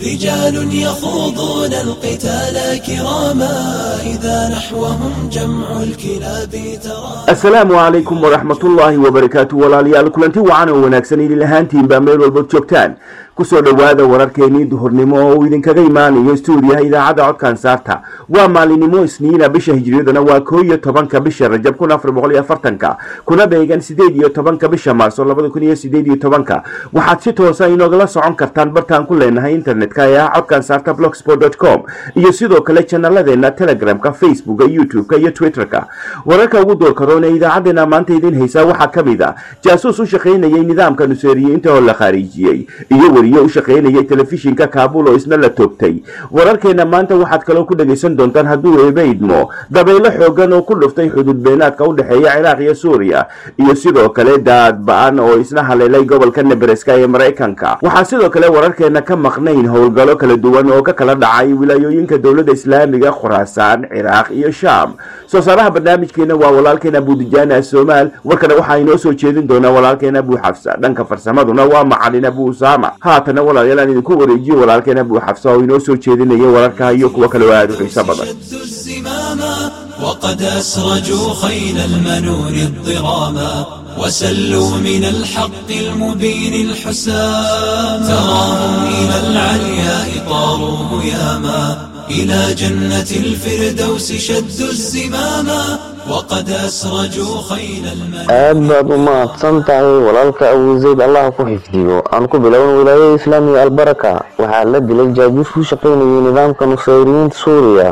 رجال يخوضون القتال كراما إذا نحوهم جمع الكلاب ترى السلام عليكم ورحمة الله وبركاته. ولا والاليال كلنتي وعنا ونكسني للهانتين بامير والبوت جوكتان ku soo dhowaada wararkeenii duhurnimo oo uu idinkaga imaanayo stuudiyaha idaacadda codkan saarta. Waa maalinimo isniina bisha hijriyaduna waa koo iyo tobanka bisha rajab kun afar boqol iyo afartanka kuna beegan sideed iyo tobanka bisha maarso labada kun iyo sideed iyo tobanka. Waxaad si toosa inoogala socon kartaan bartaan ku leenahay internetka ee ah codkan saarta blogsport com iyo sidoo kale janaladeena telegramka facebooka youtube-ka iyo twitterka. Wararka ugu doorkaroon ee idaacadeena maanta idin haysaa waxaa ka mid a jaasuus u shaqaynayay nidaamka nuseeriyiinta oo la khaarijiyey iyo weriye u shaqaynayay telefishinka kaabul oo isna la toogtay wararkeena maanta waxaad kaloo ku dhagaysan doontaan hadduu eebaydmo. Dabaylo xoogan oo ku dhuftay xuduud beenaadka u dhexeeya ciraaq iyo suuriya. Iyo sidoo kale daad ba'an oo isna haleelay gobolka nebraska ee maraykanka. Waxaa sidoo kale wararkeena ka maqnayn howlgallo kala duwan oo ka kala dhacay wilaayooyinka dowladda islaamiga khuraasaan ciraaq iyo shaam. Soo saaraha barnaamijkeena waa walaalkeena abuudijaana somaal warkana waxaa inoo soo jeedin doonaa walaalkeena abuu xafsa. Dhanka farsamaduna waa macalin abuu usaama هاتنا ولا يلان إذن كوبر ولا لكن أبو حفصة وينوسو تشيدين يو ولا لكها يوك وكل وعاد وحيسا وقد أسرجوا خيل المنور الضراما وسلوا من الحق المبين الحسام. تراهم إلى العلياء طاروا هياما إلى جنة الفردوس شدوا الزماما وقد أسرجوا خيل المنون aad baad u mahadsan tahay walaalka abu zayd allah ku xifdiyo aan ku bilowna wilaayada islaamiga albaraka waxaa la dilay jaajuus ku shaqaynayay nidaamka nusayriyiinta suuriya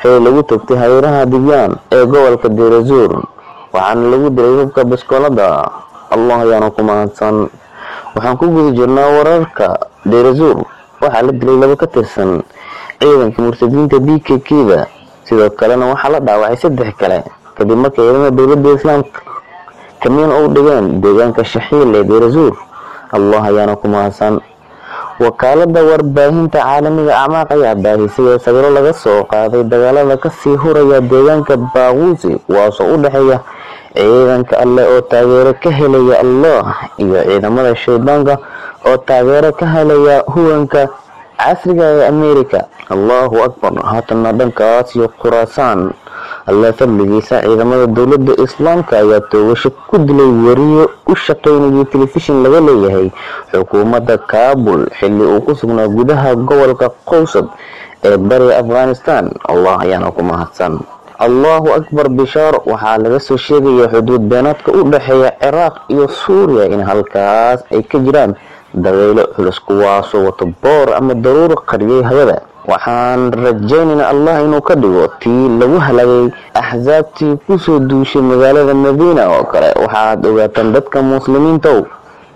xili lagu togtay hareeraha dibyaan ee gobolka deerazuur waxaana lagu dilay hubka baskoolada allah ayaana ku mahadsan waxaan ku guda jirnaa wararka deerazuur waxaa la dilay laba ka tirsan ciidanka murtadiinta b k k-da sidoo kalena waxaa la dhaawacay saddex kale kadib markay ciidamada dowladda islaamka kamiin u dhigeen deegaanka shaxiil ee deerazuur allah ayaana ku mahadsan wakaalada warbaahinta caalamiga acmaaq ayaa baahisay ee sawiro laga soo qaaday dagaalada ka sii huraya deegaanka baaquusi kuwaasoo u dhexeeya ciidanka alleh oo taageero ka helaya allah iyo ciidamada shaydaanka oo taageero ka helaya huwanka casriga ee amerika allahu akbar. Haatana dhankaas iyo khuraasaan alle fadligiisa ciidamada dowladda islaamka ayaa toogasho ku dilay wariye u shaqaynayay telefishin laga leeyahay xukuumadda kaabul xilli uu ku sugnaa gudaha gobolka qowsad ee bariga afghanistan. Allah ayaana ku mahadsan. Allahu akbar bishaar waxaa laga soo sheegaya xuduud beenaadka u dhexeeya ciraaq iyo suuriya in halkaas ay ka jiraan dabaylo culus kuwaasoo wato boor ama daruuro qariyay hawada waxaan rajaynaynaa allah inuu ka dhigo tii lagu halagay axsaabtii ku soo duushay magaalada madiina oo kale. Waxaad ogaataan dadka muslimiintow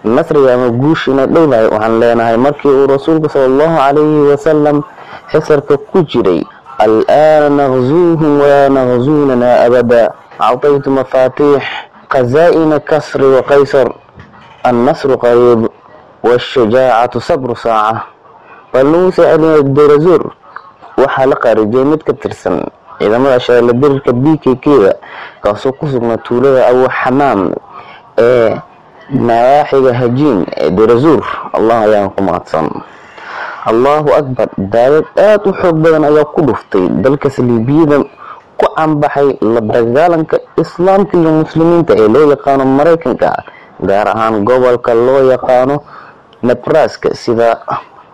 nasriga ama guush ina dhowdahay waxaan leenahay markii uu rasuulku sala allahu calayhi wasalam xisarka ku jiray al'aana naqzuuhum walaa naqzuunana abada. Actaytu mafaatiix khazaa'ina kasri wa qaysar annasru qariib waashujaacatu sabru saaca balnuuse celina deerazuur waxaa la qaarijiyay mid ka tirsan ciidamada k k-da kaasoo ku sugnaa tuulada abu xamaam ee nawaaxiga hajiin ee deerazuur allah ayaan ku mahadsan. Allahu akbar daadad aada u xoog badan ayaa ku dhuftay dalka saliibiyada ku canbaxay la dagaalanka islaamka iyo muslimiinta ee loo yaqaano maraykanka gaar ahaan gobolka loo yaqaano nebraska sida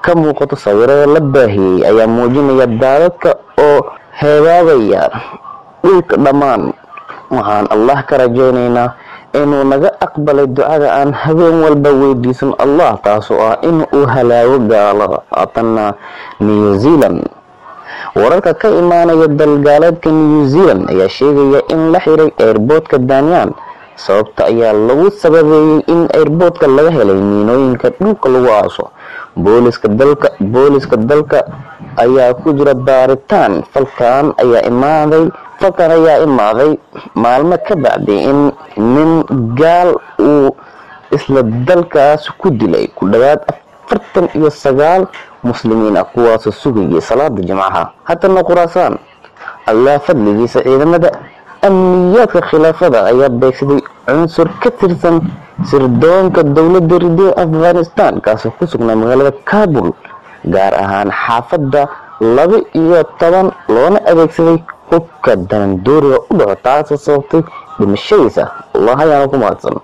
ka muuqato sawirada la baahiyey ayaa muujinaya daadadka oo heebaabaya dhulka dhammaan. Waxaan allah ka rajaynaynaa inuu naga aqbalay ducada aan habeen walba weydiisan allah taasoo ah in uu halaago gaalada haatanna new zealand. Wararka ka imaanaya dalgaaleedka new zealand ayaa sheegaya in la xiray airboodka danyaan sababta ayaa lagu sababeeyey in airboodka laga helay miinooyinka dhulka lagu aaso booliska dalka ayaa ku jira baaritaan. Falkan ayaa imaaday falkan ayaa imaaday maalmo ka bacdi in nin gaal uu isla dalkaas ku dilay ku dhowaad afartan iyo sagaal muslimiin ah kuwaasoo sugayay salaada jimcaha. Haddana khuraasaan allah fadligiisa ciidamada amniyaadka khilaafada ayaa beegsaday cunsur ka tirsan sirdoonka dowladda ridee afghanistan kaasoo ku sugnaa magaalada kabul gaar ahaan xaafadda laba iyo toban loona adeegsaday hubka darandooriga u dhaco taasoo sababtay dhimashadiisa. Allah ayaana ku mahadsan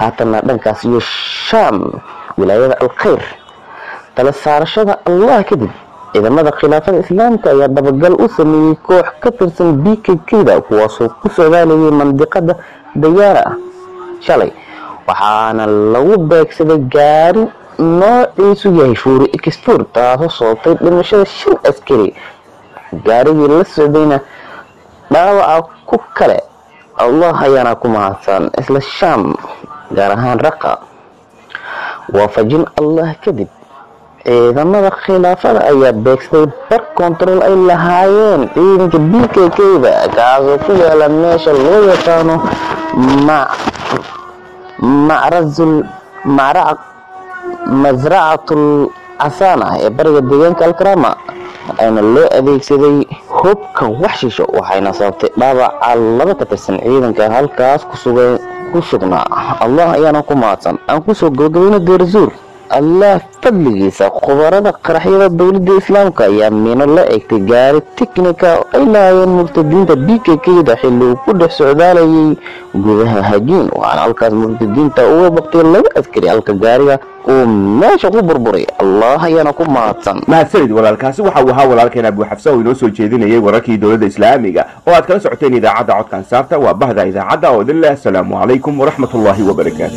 haatana dhankaas iyo shaam wilaayada alkhayr tala saarashada allah kadib ciidamada khilaafada islaamka ayaa dabagal u sameeyey koox ka tirsan b k kda kuwaasoo ku socdaalayay mandiqada dayaara ah. Shalay waxaana lagu beegsaday gaari noociisu yahay fuuri exfor taasoo sababtay dhimashada shan askari. Gaarigii la socdayna dhaawaca ku kale allah ayaana ku mahadsan isla shaam gaar ahaan raqa waafajin allah kadib ciidamada khilaafada ayaa beegsaday bar kontarool ay lahaayeen. Ciidanka b k kda kaasoo ku yaalla meesha loo yaqaano masracatul casaana ee bariga deegaanka alkarama ayna loo adeegsaday hubka waxshisho waxayna sababtay dhaawaca laba ka tirsan ciidanka halkaas ku sugnaa. Allah ayaana ku mahadsan. Aan ku soo gabagabayno deerzuur allah fadligiisa khubarada qaraxyada dowladda islaamka ayaa miino la egtay gaari tiknika oo ay lahaayeen murtadiinta b k kda xilli uu ku dhex socdaalayay gudaha hajiin waxaana halkaas murtadiinta uga baqtay laba askari halka gaariga uu meesha ku burburay. Allah ayaana ku mahadsan mahadsanid walaalkaasi waxa uu ahaa walaalkeen abu oo inoo soo jeedinayay wararkii dowladda islaamiga. Oo aad kala socoteen idaacadda codkan saarta waa bahda idaacadda oo idin leh. Asalaamu calaykum waraxmat ullaahi wabarakaatu